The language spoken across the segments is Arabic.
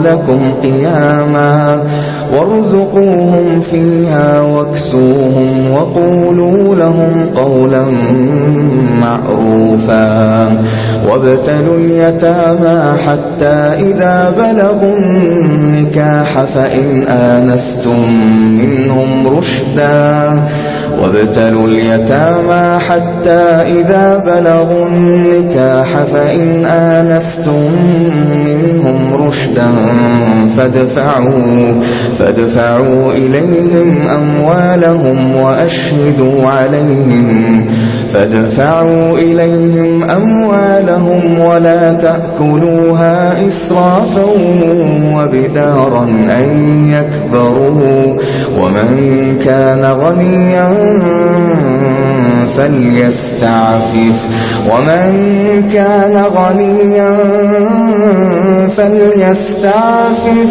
لكم قياما وارزقوهم فيها واكسوهم وقولوا لهم قولا معروفا وابتلوا اليتامى حتى إذا بلغوا النكاح فإن آنستم منهم رشدا وابتلوا اليتامى حتى إذا بلغوا النكاح فإن آنستم منهم رشدا فادفعوا, فادفعوا إليهم أموالهم وأشهدوا عليهم فادفعوا إليهم أموالهم ولا تأكلوها إسرافا وبدارا أن يكبروا ومن كان غنيا فليستعفف ومن كان غنيا فليستعفف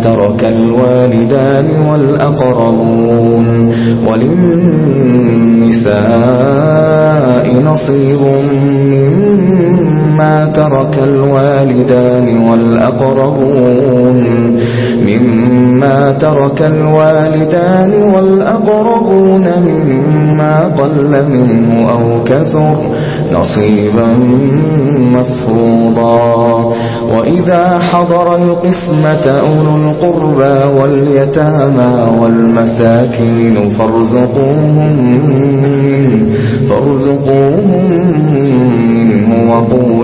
ترك الوالدان والأقربون وللنساء نصيب مما مما ترك الوالدان والأقربون مما ترك الوالدان والأقربون مما قل منه أو كثر نصيبا مفروضا وإذا حضر القسمة أولو القربى واليتامى والمساكين فارزقوهم فارزقوهم وقولوا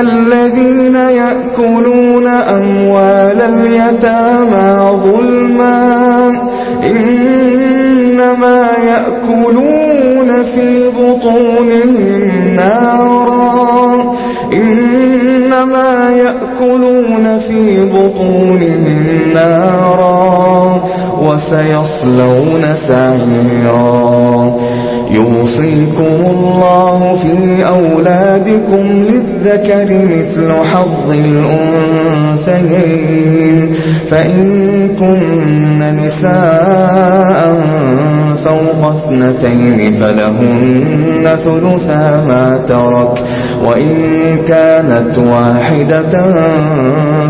الذين يأكلون أموال اليتامى ظلما إنما يأكلون في بطونهم نارا إنما يأكلون في بطونهم نارا سيصلون سعيرا. يوصيكم الله في أولادكم للذكر مثل حظ الأنثيين. فإن كن نساء فوق اثنتين فلهن ثلثا ما ترك وإن كانت واحدة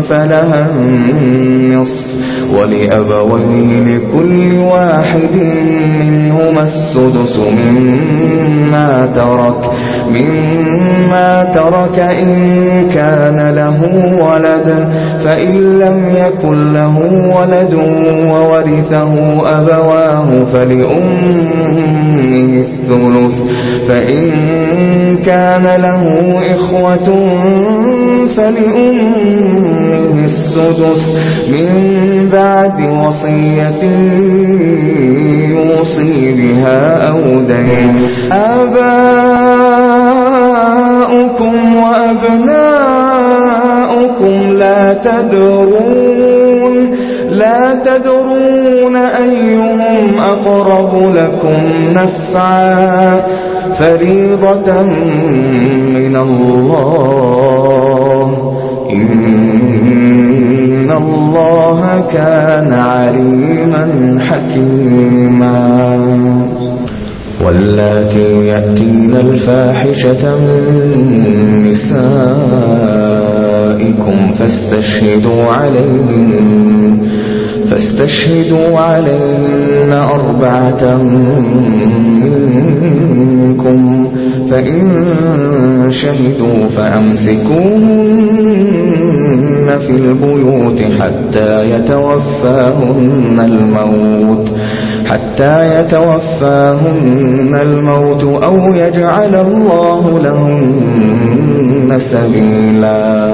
فلها النصف ولأبوين لكل واحد منهما السدس مما ترك مما ترك إن كان له ولد فإن لم يكن له ولد وورثه أبواه فلأمه الثلث فإن كان له إخوة فلأمه السدس. من بعد وصية يوصي بها أودين آباؤكم وأبناؤكم لا تدرون لا تدرون أيهم أقرب لكم نفعا فريضة من الله. إن الله كان عليما حكيما. واللاتي يأتين الفاحشة من نسائكم فاستشهدوا عليهم فاستشهدوا عَلَيْنَا أربعة منكم فإن شهدوا فأمسكوهن في البيوت حتى يتوفاهن الموت حتى يتوفاهن الموت أو يجعل الله لهن سبيلا.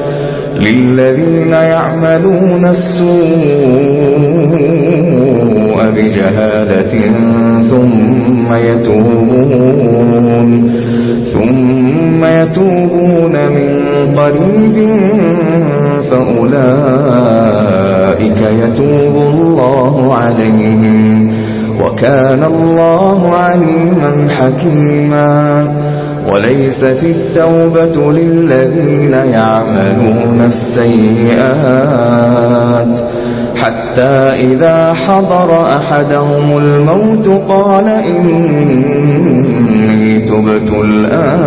للذين يعملون السوء بجهالة ثم يتوبون ثم يتوبون من قريب فأولئك يتوب الله عليهم وكان الله عليما حكيما وليست التوبة للذين يعملون السيئات. حتى إذا حضر أحدهم الموت قال إني تبت الآن.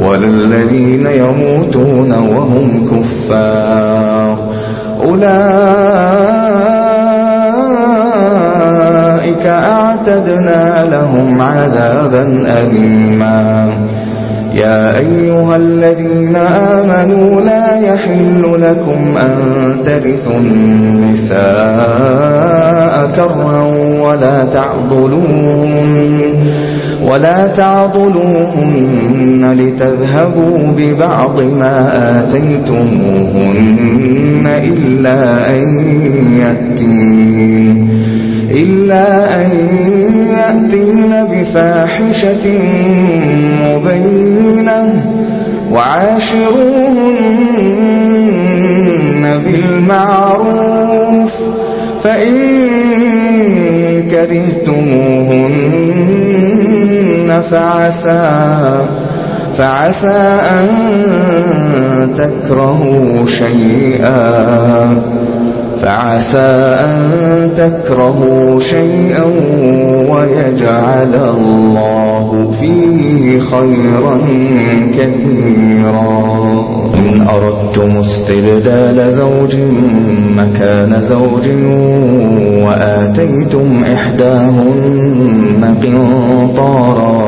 وللذين يموتون وهم كفار. أولئك كذلك أعتدنا لهم عذابا أليما. يا أيها الذين آمنوا لا يحل لكم أن ترثوا النساء كرا ولا تعضلون ولا تعضلوهن لتذهبوا ببعض ما آتيتموهن إلا أن يتين إلا أن يأتين بفاحشة مبينة وعاشروهن بالمعروف فإن كرهتموهن فعسى فعسى أن تكرهوا شيئا فعسى أن تكرهوا شيئا ويجعل الله فيه خيرا كثيرا. إن أردتم استبدال زوج مكان زوج وآتيتم إحداهن قنطارا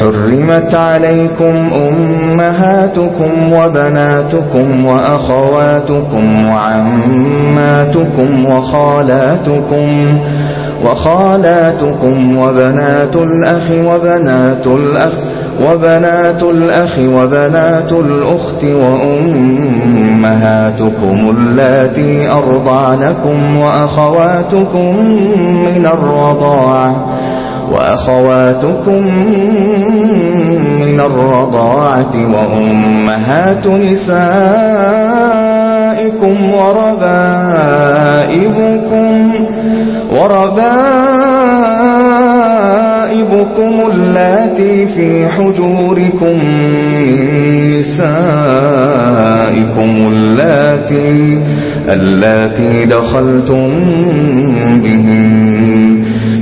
حرمت عليكم أمهاتكم وبناتكم وأخواتكم وعماتكم وخالاتكم وخالاتكم وبنات الأخ وبنات الأخ وبنات الأخ وبنات الأخت وأمهاتكم اللَّاتِي أرضعنكم وأخواتكم من الرضاعة وأخواتكم من الرضاعة وأمهات نسائكم وربائبكم وربائبكم التي في حجوركم نسائكم التي التي دخلتم بهم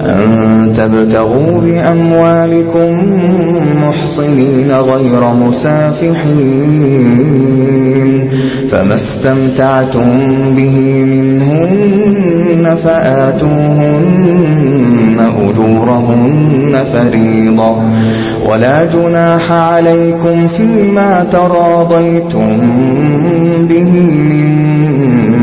أن تبتغوا بأموالكم محصنين غير مسافحين فما استمتعتم به منهن فآتوهن أجورهن فريضا ولا جناح عليكم فيما تراضيتم به منهن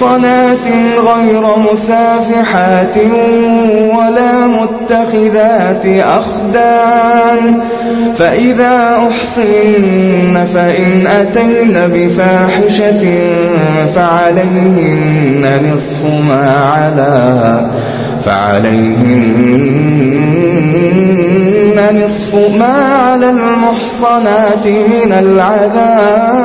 صلاة غير مسافحات ولا متخذات أخدان فإذا أحصن فإن أتين بفاحشة فعليهن نصف ما على فعليهن نصف ما على المحصنات من العذاب